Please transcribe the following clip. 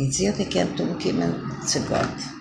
Und sie hat gekannt umkommen zu Gott.